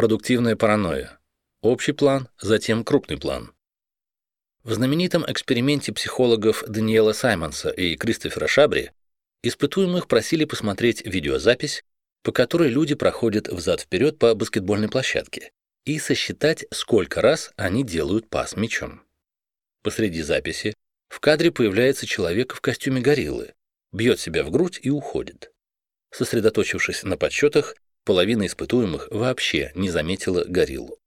Продуктивная паранойя. Общий план, затем крупный план. В знаменитом эксперименте психологов Даниэла Саймонса и Кристофера Шабри испытуемых просили посмотреть видеозапись, по которой люди проходят взад-вперед по баскетбольной площадке, и сосчитать, сколько раз они делают пас мячом. Посреди записи в кадре появляется человек в костюме гориллы, бьет себя в грудь и уходит. Сосредоточившись на подсчетах, половина испытуемых вообще не заметила гориллу.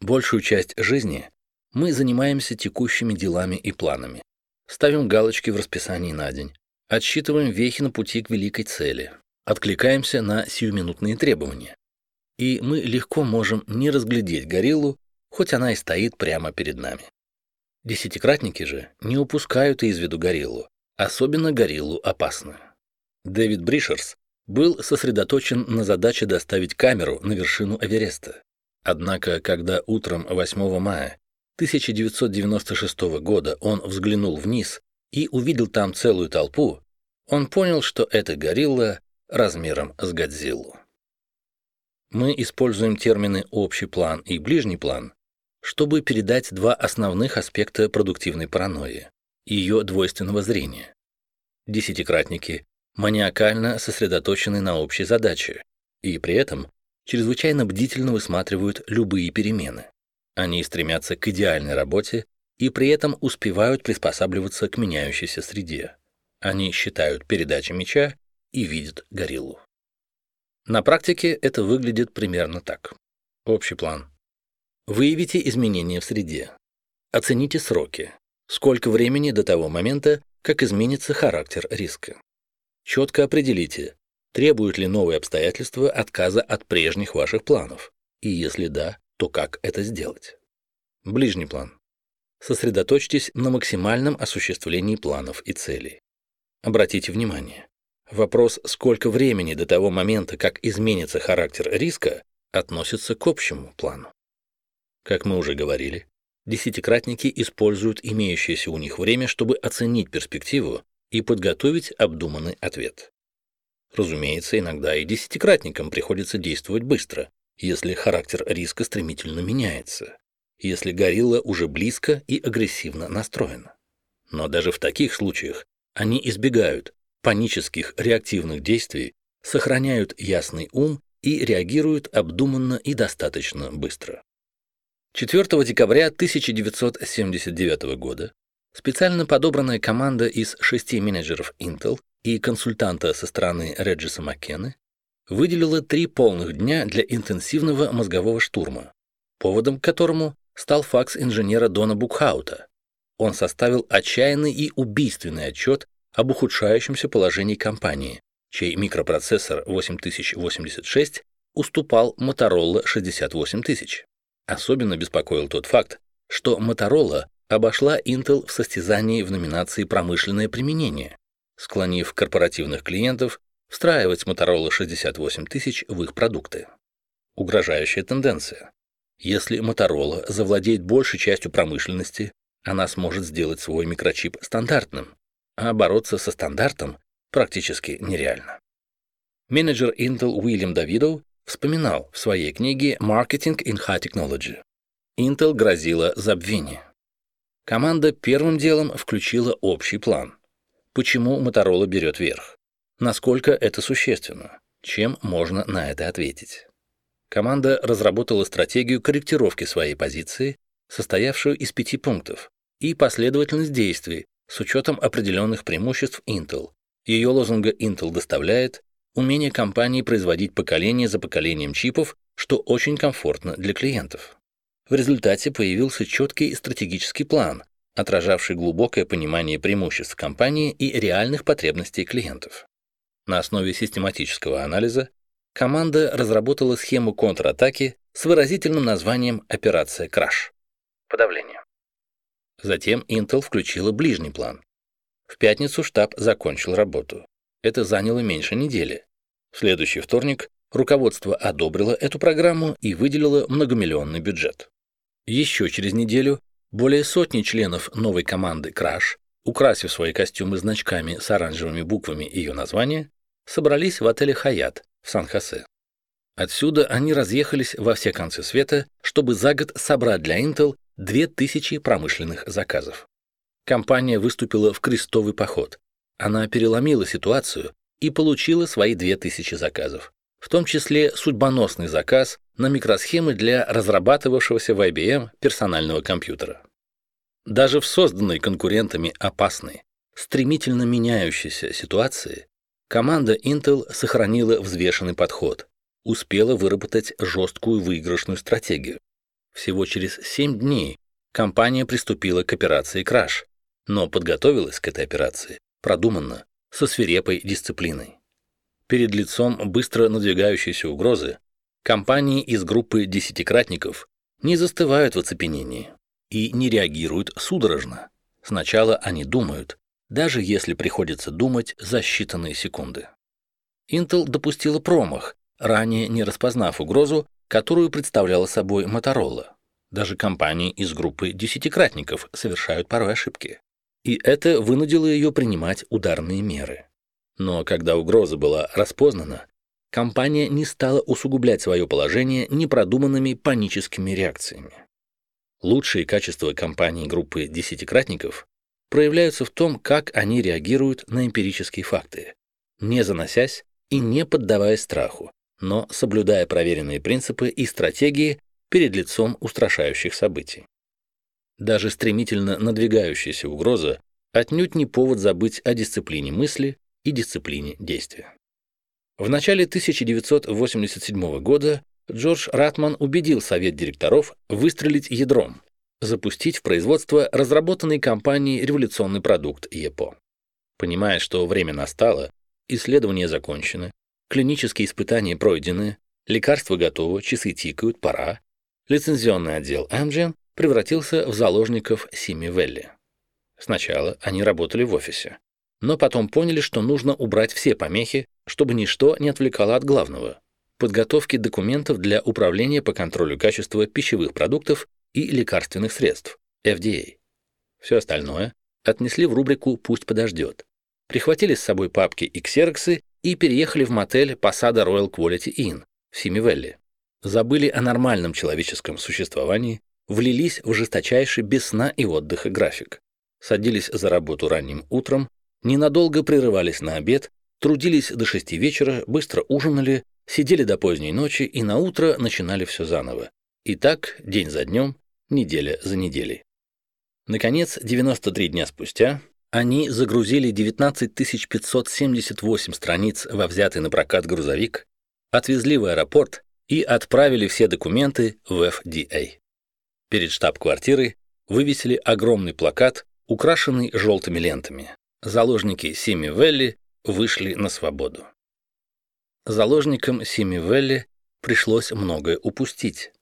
Большую часть жизни мы занимаемся текущими делами и планами. Ставим галочки в расписании на день, отсчитываем вехи на пути к великой цели, откликаемся на сиюминутные требования. И мы легко можем не разглядеть гориллу, хоть она и стоит прямо перед нами. Десятикратники же не упускают из виду гориллу, особенно гориллу опасную. Дэвид Бришерс был сосредоточен на задаче доставить камеру на вершину Эвереста. Однако, когда утром 8 мая 1996 года он взглянул вниз и увидел там целую толпу, он понял, что это горилла размером с Годзиллу. Мы используем термины «общий план» и «ближний план», чтобы передать два основных аспекта продуктивной паранойи – ее двойственного зрения. Десятикратники маниакально сосредоточены на общей задаче и при этом чрезвычайно бдительно высматривают любые перемены. Они стремятся к идеальной работе и при этом успевают приспосабливаться к меняющейся среде. Они считают передачи мяча и видят гориллу. На практике это выглядит примерно так. Общий план. Выявите изменения в среде. Оцените сроки. Сколько времени до того момента, как изменится характер риска. Четко определите, требуют ли новые обстоятельства отказа от прежних ваших планов, и если да, то как это сделать. Ближний план. Сосредоточьтесь на максимальном осуществлении планов и целей. Обратите внимание, вопрос, сколько времени до того момента, как изменится характер риска, относится к общему плану. Как мы уже говорили, десятикратники используют имеющееся у них время, чтобы оценить перспективу и подготовить обдуманный ответ. Разумеется, иногда и десятикратникам приходится действовать быстро, если характер риска стремительно меняется, если горилла уже близко и агрессивно настроена. Но даже в таких случаях они избегают панических реактивных действий, сохраняют ясный ум и реагируют обдуманно и достаточно быстро. 4 декабря 1979 года специально подобранная команда из шести менеджеров Intel и консультанта со стороны Реджиса Маккены выделила три полных дня для интенсивного мозгового штурма, поводом к которому стал факс инженера Дона Букхаута. Он составил отчаянный и убийственный отчет об ухудшающемся положении компании, чей микропроцессор 8086 уступал Motorola 68000. Особенно беспокоил тот факт, что Motorola обошла Intel в состязании в номинации «Промышленное применение», склонив корпоративных клиентов встраивать Motorola 68000 в их продукты. Угрожающая тенденция. Если Motorola завладеет большей частью промышленности, она сможет сделать свой микрочип стандартным, а бороться со стандартом практически нереально. Менеджер Intel Уильям Давидов вспоминал в своей книге «Marketing in High Technology». Intel грозило забвение. Команда первым делом включила общий план. Почему Motorola берет верх? Насколько это существенно? Чем можно на это ответить? Команда разработала стратегию корректировки своей позиции, состоявшую из пяти пунктов, и последовательность действий с учетом определенных преимуществ Intel. Ее лозунга Intel доставляет, умение компании производить поколение за поколением чипов, что очень комфортно для клиентов. В результате появился четкий стратегический план, отражавший глубокое понимание преимуществ компании и реальных потребностей клиентов. На основе систематического анализа команда разработала схему контратаки с выразительным названием «Операция Краш» — подавление. Затем Intel включила ближний план. В пятницу штаб закончил работу. Это заняло меньше недели. В следующий вторник руководство одобрило эту программу и выделило многомиллионный бюджет. Еще через неделю более сотни членов новой команды Crash, украсив свои костюмы значками с оранжевыми буквами ее названия, собрались в отеле «Хаят» в Сан-Хосе. Отсюда они разъехались во все концы света, чтобы за год собрать для Intel 2000 промышленных заказов. Компания выступила в крестовый поход. Она переломила ситуацию и получила свои 2000 заказов, в том числе судьбоносный заказ на микросхемы для разрабатывавшегося в IBM персонального компьютера. Даже в созданной конкурентами опасной, стремительно меняющейся ситуации команда Intel сохранила взвешенный подход, успела выработать жесткую выигрышную стратегию. Всего через 7 дней компания приступила к операции Crash, но подготовилась к этой операции продуманно, со свирепой дисциплиной. Перед лицом быстро надвигающейся угрозы компании из группы десятикратников не застывают в оцепенении и не реагируют судорожно. Сначала они думают, даже если приходится думать за считанные секунды. Intel допустила промах, ранее не распознав угрозу, которую представляла собой Motorola. Даже компании из группы десятикратников совершают порой ошибки. И это вынудило ее принимать ударные меры. Но когда угроза была распознана, компания не стала усугублять свое положение непродуманными паническими реакциями. Лучшие качества компаний группы десятикратников проявляются в том, как они реагируют на эмпирические факты, не заносясь и не поддаваясь страху, но соблюдая проверенные принципы и стратегии перед лицом устрашающих событий. Даже стремительно надвигающаяся угроза отнюдь не повод забыть о дисциплине мысли и дисциплине действия. В начале 1987 года Джордж Ратман убедил совет директоров выстрелить ядром, запустить в производство разработанный компанией революционный продукт ЕПО. Понимая, что время настало, исследования закончены, клинические испытания пройдены, лекарства готовы, часы тикают, пора, лицензионный отдел Amgen превратился в заложников Сими Велли. Сначала они работали в офисе, но потом поняли, что нужно убрать все помехи, чтобы ничто не отвлекало от главного – подготовки документов для управления по контролю качества пищевых продуктов и лекарственных средств – FDA. Все остальное отнесли в рубрику «Пусть подождет». Прихватили с собой папки и ксероксы и переехали в мотель Посада Royal Quality Inn в Симивелле. Забыли о нормальном человеческом существовании, влились в жесточайший без сна и отдыха график. Садились за работу ранним утром, ненадолго прерывались на обед, трудились до шести вечера, быстро ужинали, сидели до поздней ночи и на утро начинали все заново. И так, день за днем, неделя за неделей. Наконец, 93 дня спустя, они загрузили 19 578 страниц во взятый на прокат грузовик, отвезли в аэропорт и отправили все документы в FDA. Перед штаб-квартирой вывесили огромный плакат, украшенный желтыми лентами. Заложники Сими Велли вышли на свободу. Заложникам Сими Велли пришлось многое упустить.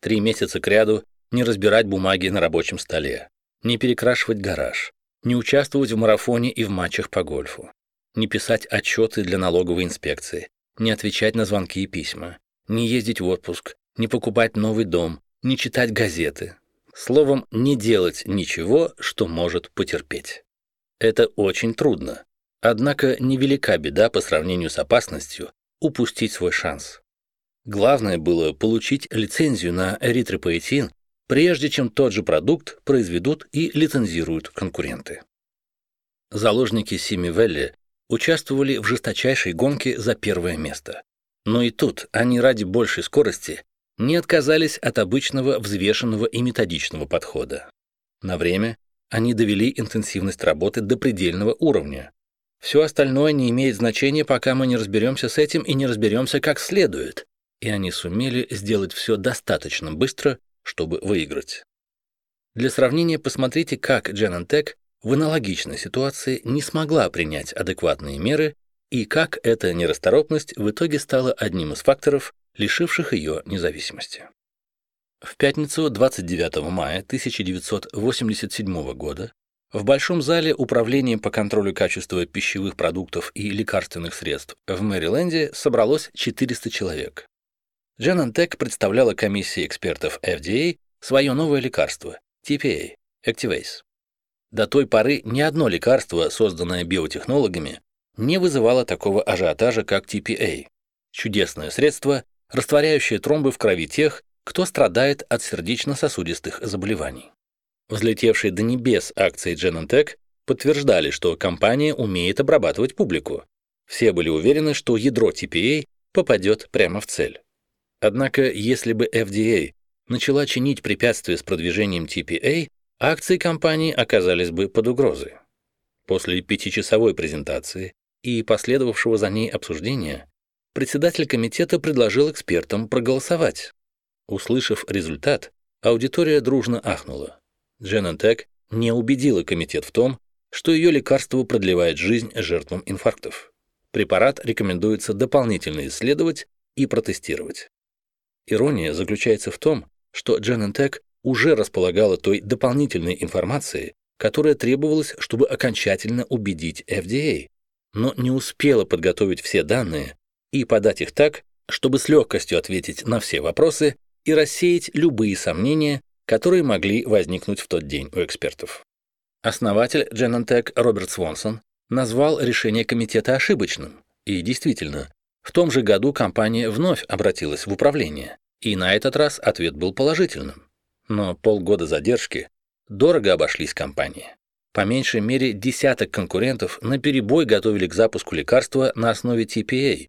Три месяца кряду не разбирать бумаги на рабочем столе, не перекрашивать гараж, не участвовать в марафоне и в матчах по гольфу, не писать отчеты для налоговой инспекции, не отвечать на звонки и письма, не ездить в отпуск, не покупать новый дом, не читать газеты. Словом, не делать ничего, что может потерпеть. Это очень трудно. Однако невелика беда по сравнению с опасностью упустить свой шанс. Главное было получить лицензию на эритропоэтин, прежде чем тот же продукт произведут и лицензируют конкуренты. Заложники Симивелли участвовали в жесточайшей гонке за первое место. Но и тут они ради большей скорости не отказались от обычного взвешенного и методичного подхода. На время они довели интенсивность работы до предельного уровня. Все остальное не имеет значения, пока мы не разберемся с этим и не разберемся как следует. И они сумели сделать все достаточно быстро, чтобы выиграть. Для сравнения посмотрите, как Genentech в аналогичной ситуации не смогла принять адекватные меры и как эта нерасторопность в итоге стала одним из факторов, лишивших ее независимости. В пятницу 29 мая 1987 года в Большом зале Управления по контролю качества пищевых продуктов и лекарственных средств в Мэриленде собралось 400 человек. Genentech представляла комиссии экспертов FDA свое новое лекарство – TPA – Activase. До той поры ни одно лекарство, созданное биотехнологами, не вызывало такого ажиотажа, как TPA – чудесное средство, растворяющее тромбы в крови тех, кто страдает от сердечно-сосудистых заболеваний. Взлетевшие до небес акции Genentech подтверждали, что компания умеет обрабатывать публику. Все были уверены, что ядро TPA попадет прямо в цель. Однако, если бы FDA начала чинить препятствия с продвижением TPA, акции компании оказались бы под угрозой. После пятичасовой презентации и последовавшего за ней обсуждения председатель комитета предложил экспертам проголосовать. Услышав результат, аудитория дружно ахнула. Genentech не убедила комитет в том, что ее лекарство продлевает жизнь жертвам инфарктов. Препарат рекомендуется дополнительно исследовать и протестировать. Ирония заключается в том, что Genentech уже располагала той дополнительной информацией, которая требовалась, чтобы окончательно убедить FDA, но не успела подготовить все данные и подать их так, чтобы с легкостью ответить на все вопросы и рассеять любые сомнения, которые могли возникнуть в тот день у экспертов. Основатель Genentech Роберт Свонсон назвал решение комитета ошибочным, и действительно, в том же году компания вновь обратилась в управление, и на этот раз ответ был положительным. Но полгода задержки дорого обошлись компании. По меньшей мере десяток конкурентов наперебой готовили к запуску лекарства на основе TPA,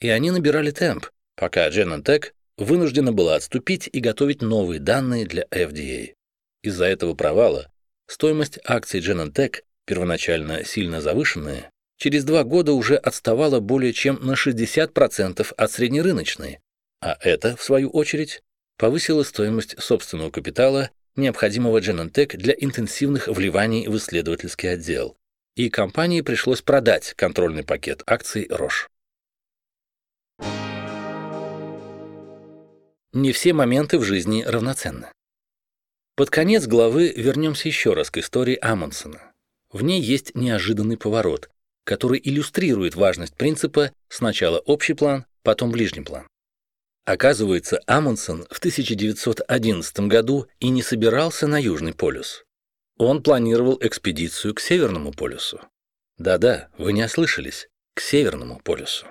и они набирали темп, пока Genentech вынуждена была отступить и готовить новые данные для FDA. Из-за этого провала стоимость акций Genentech, первоначально сильно завышенная, через два года уже отставала более чем на 60% от среднерыночной, а это, в свою очередь, повысило стоимость собственного капитала, необходимого Genentech для интенсивных вливаний в исследовательский отдел, и компании пришлось продать контрольный пакет акций Roche. Не все моменты в жизни равноценны. Под конец главы вернемся еще раз к истории Амундсена. В ней есть неожиданный поворот, который иллюстрирует важность принципа сначала общий план, потом ближний план. Оказывается, Амундсен в 1911 году и не собирался на Южный полюс. Он планировал экспедицию к Северному полюсу. Да-да, вы не ослышались, к Северному полюсу.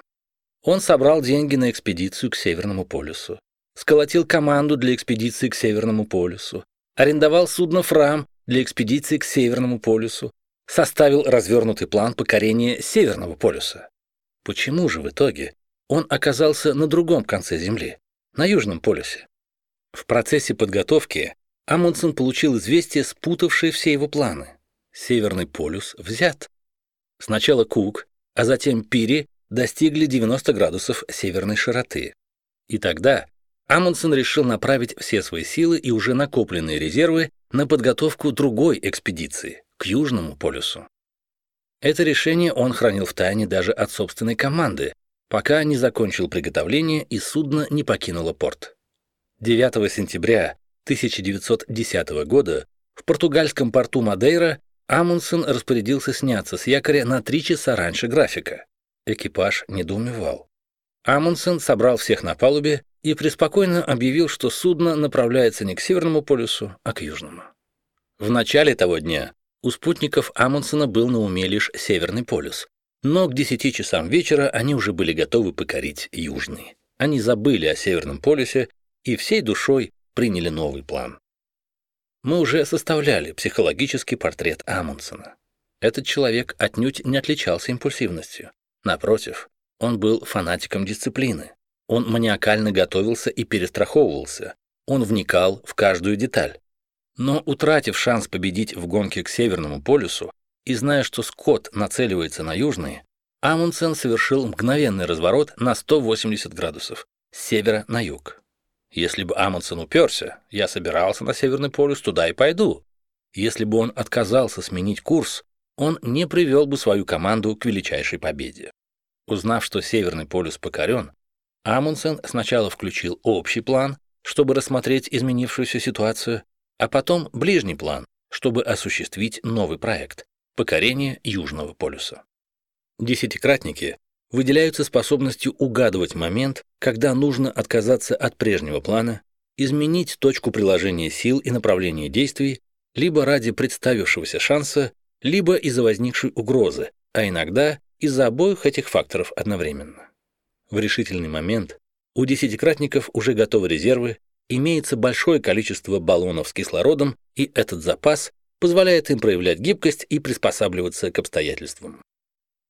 Он собрал деньги на экспедицию к Северному полюсу, сколотил команду для экспедиции к Северному полюсу, арендовал судно «Фрам» для экспедиции к Северному полюсу, составил развернутый план покорения Северного полюса. Почему же в итоге он оказался на другом конце Земли, на Южном полюсе. В процессе подготовки Амундсен получил известие, спутавшее все его планы. Северный полюс взят. Сначала Кук, а затем Пири достигли 90 градусов северной широты. И тогда Амундсен решил направить все свои силы и уже накопленные резервы на подготовку другой экспедиции, к Южному полюсу. Это решение он хранил в тайне даже от собственной команды, пока не закончил приготовление и судно не покинуло порт. 9 сентября 1910 года в португальском порту Мадейра Амундсен распорядился сняться с якоря на три часа раньше графика. Экипаж недоумевал. Амундсен собрал всех на палубе и преспокойно объявил, что судно направляется не к Северному полюсу, а к Южному. В начале того дня у спутников Амундсена был на уме лишь Северный полюс, но к 10 часам вечера они уже были готовы покорить Южный. Они забыли о Северном полюсе и всей душой приняли новый план. Мы уже составляли психологический портрет Амундсена. Этот человек отнюдь не отличался импульсивностью. Напротив, он был фанатиком дисциплины. Он маниакально готовился и перестраховывался. Он вникал в каждую деталь. Но утратив шанс победить в гонке к Северному полюсу, и зная, что Скотт нацеливается на южные, Амундсен совершил мгновенный разворот на 180 градусов, с севера на юг. Если бы Амундсен уперся, я собирался на Северный полюс, туда и пойду. Если бы он отказался сменить курс, он не привел бы свою команду к величайшей победе. Узнав, что Северный полюс покорен, Амундсен сначала включил общий план, чтобы рассмотреть изменившуюся ситуацию, а потом ближний план, чтобы осуществить новый проект покорение Южного полюса. Десятикратники выделяются способностью угадывать момент, когда нужно отказаться от прежнего плана, изменить точку приложения сил и направления действий либо ради представившегося шанса, либо из-за возникшей угрозы, а иногда из-за обоих этих факторов одновременно. В решительный момент У десятикратников уже готовы резервы, имеется большое количество баллонов с кислородом, и этот запас позволяет им проявлять гибкость и приспосабливаться к обстоятельствам.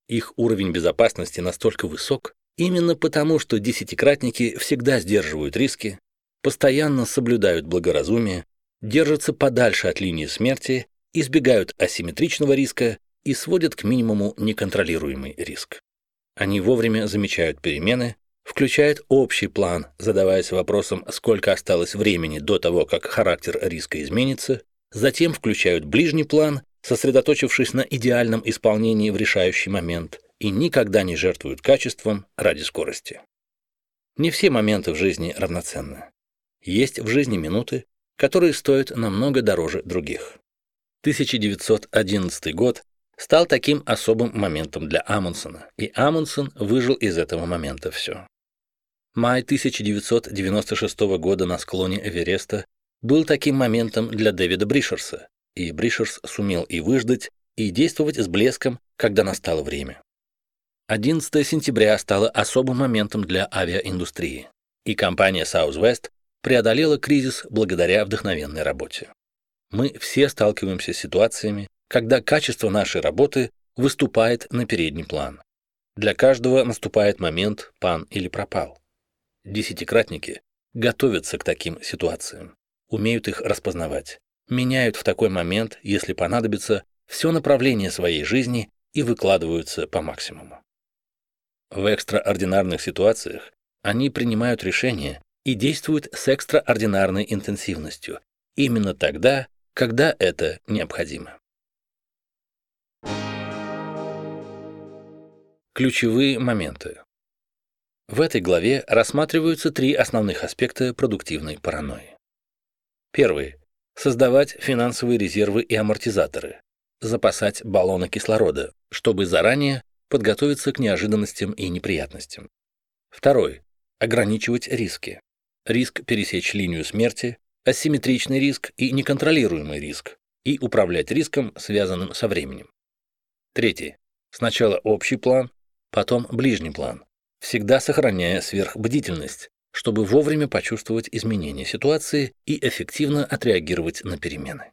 Их уровень безопасности настолько высок, именно потому, что десятикратники всегда сдерживают риски, постоянно соблюдают благоразумие, держатся подальше от линии смерти, избегают асимметричного риска и сводят к минимуму неконтролируемый риск. Они вовремя замечают перемены, включают общий план, задаваясь вопросом, сколько осталось времени до того, как характер риска изменится, затем включают ближний план, сосредоточившись на идеальном исполнении в решающий момент, и никогда не жертвуют качеством ради скорости. Не все моменты в жизни равноценны. Есть в жизни минуты, которые стоят намного дороже других. 1911 год стал таким особым моментом для Амундсена, и Амундсен выжил из этого момента все. Май 1996 года на склоне Эвереста был таким моментом для Дэвида Бришерса, и Бришерс сумел и выждать, и действовать с блеском, когда настало время. 11 сентября стало особым моментом для авиаиндустрии, и компания Southwest преодолела кризис благодаря вдохновенной работе. Мы все сталкиваемся с ситуациями, когда качество нашей работы выступает на передний план. Для каждого наступает момент «пан» или «пропал». Десятикратники готовятся к таким ситуациям, умеют их распознавать, меняют в такой момент, если понадобится, все направление своей жизни и выкладываются по максимуму. В экстраординарных ситуациях они принимают решения и действуют с экстраординарной интенсивностью, именно тогда, когда это необходимо. Ключевые моменты. В этой главе рассматриваются три основных аспекта продуктивной паранойи. Первый. Создавать финансовые резервы и амортизаторы. Запасать баллоны кислорода, чтобы заранее подготовиться к неожиданностям и неприятностям. Второй. Ограничивать риски. Риск пересечь линию смерти, асимметричный риск и неконтролируемый риск, и управлять риском, связанным со временем. Третий. Сначала общий план, потом ближний план, всегда сохраняя сверхбдительность, чтобы вовремя почувствовать изменения ситуации и эффективно отреагировать на перемены.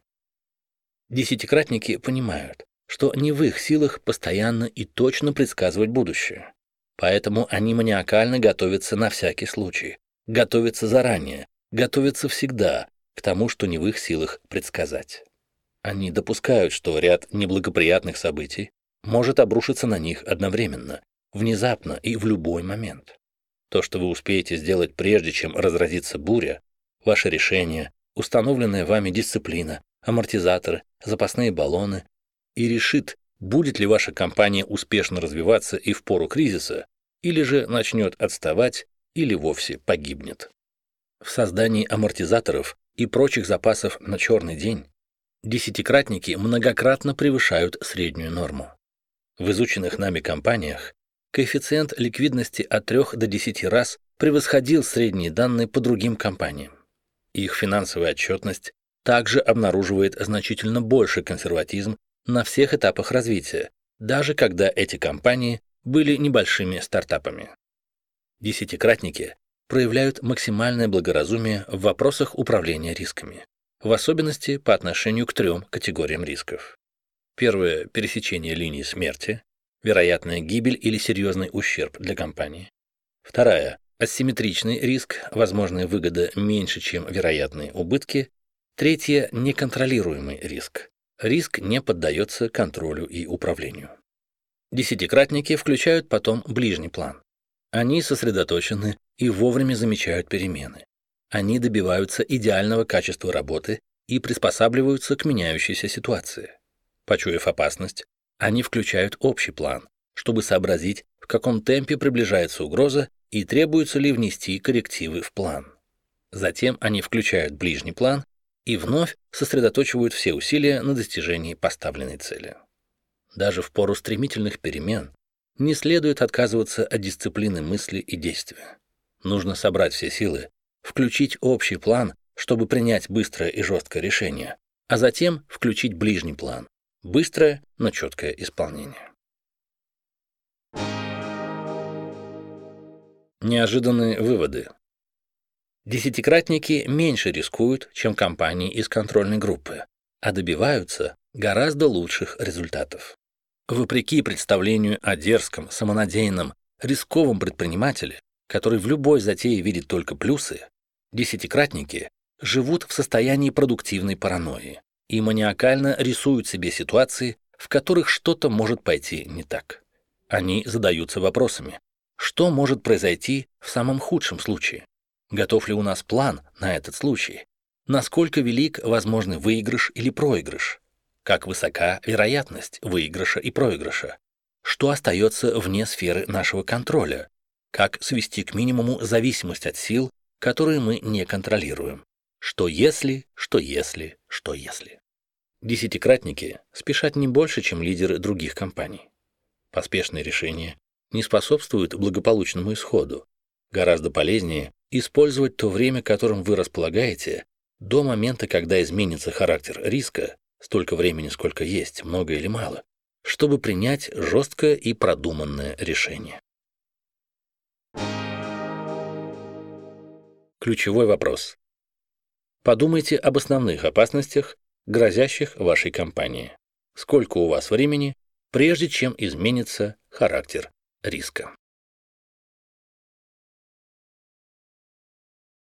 Десятикратники понимают, что не в их силах постоянно и точно предсказывать будущее. Поэтому они маниакально готовятся на всякий случай, готовятся заранее, готовятся всегда к тому, что не в их силах предсказать. Они допускают, что ряд неблагоприятных событий может обрушиться на них одновременно, внезапно и в любой момент. То, что вы успеете сделать прежде, чем разразится буря, ваше решение, установленная вами дисциплина, амортизаторы, запасные баллоны, и решит, будет ли ваша компания успешно развиваться и в пору кризиса, или же начнет отставать, или вовсе погибнет. В создании амортизаторов и прочих запасов на черный день десятикратники многократно превышают среднюю норму. В изученных нами компаниях коэффициент ликвидности от 3 до 10 раз превосходил средние данные по другим компаниям. Их финансовая отчетность также обнаруживает значительно больше консерватизм на всех этапах развития, даже когда эти компании были небольшими стартапами. Десятикратники проявляют максимальное благоразумие в вопросах управления рисками, в особенности по отношению к трем категориям рисков. Первое – пересечение линии смерти, вероятная гибель или серьезный ущерб для компании. Вторая – асимметричный риск, возможная выгода меньше, чем вероятные убытки. Третье – неконтролируемый риск. Риск не поддается контролю и управлению. Десятикратники включают потом ближний план. Они сосредоточены и вовремя замечают перемены. Они добиваются идеального качества работы и приспосабливаются к меняющейся ситуации. Почуяв опасность, они включают общий план, чтобы сообразить, в каком темпе приближается угроза и требуется ли внести коррективы в план. Затем они включают ближний план и вновь сосредоточивают все усилия на достижении поставленной цели. Даже в пору стремительных перемен не следует отказываться от дисциплины мысли и действия. Нужно собрать все силы, включить общий план, чтобы принять быстрое и жесткое решение, а затем включить ближний план, Быстрое, но четкое исполнение. Неожиданные выводы. Десятикратники меньше рискуют, чем компании из контрольной группы, а добиваются гораздо лучших результатов. Вопреки представлению о дерзком, самонадеянном, рисковом предпринимателе, который в любой затее видит только плюсы, десятикратники живут в состоянии продуктивной паранойи и маниакально рисуют себе ситуации, в которых что-то может пойти не так. Они задаются вопросами, что может произойти в самом худшем случае? Готов ли у нас план на этот случай? Насколько велик возможный выигрыш или проигрыш? Как высока вероятность выигрыша и проигрыша? Что остается вне сферы нашего контроля? Как свести к минимуму зависимость от сил, которые мы не контролируем? Что если, что если, что если? Десятикратники спешат не больше, чем лидеры других компаний. Поспешные решения не способствуют благополучному исходу. Гораздо полезнее использовать то время, которым вы располагаете, до момента, когда изменится характер риска, столько времени, сколько есть, много или мало, чтобы принять жесткое и продуманное решение. Ключевой вопрос. Подумайте об основных опасностях, грозящих вашей компании. Сколько у вас времени, прежде чем изменится характер риска?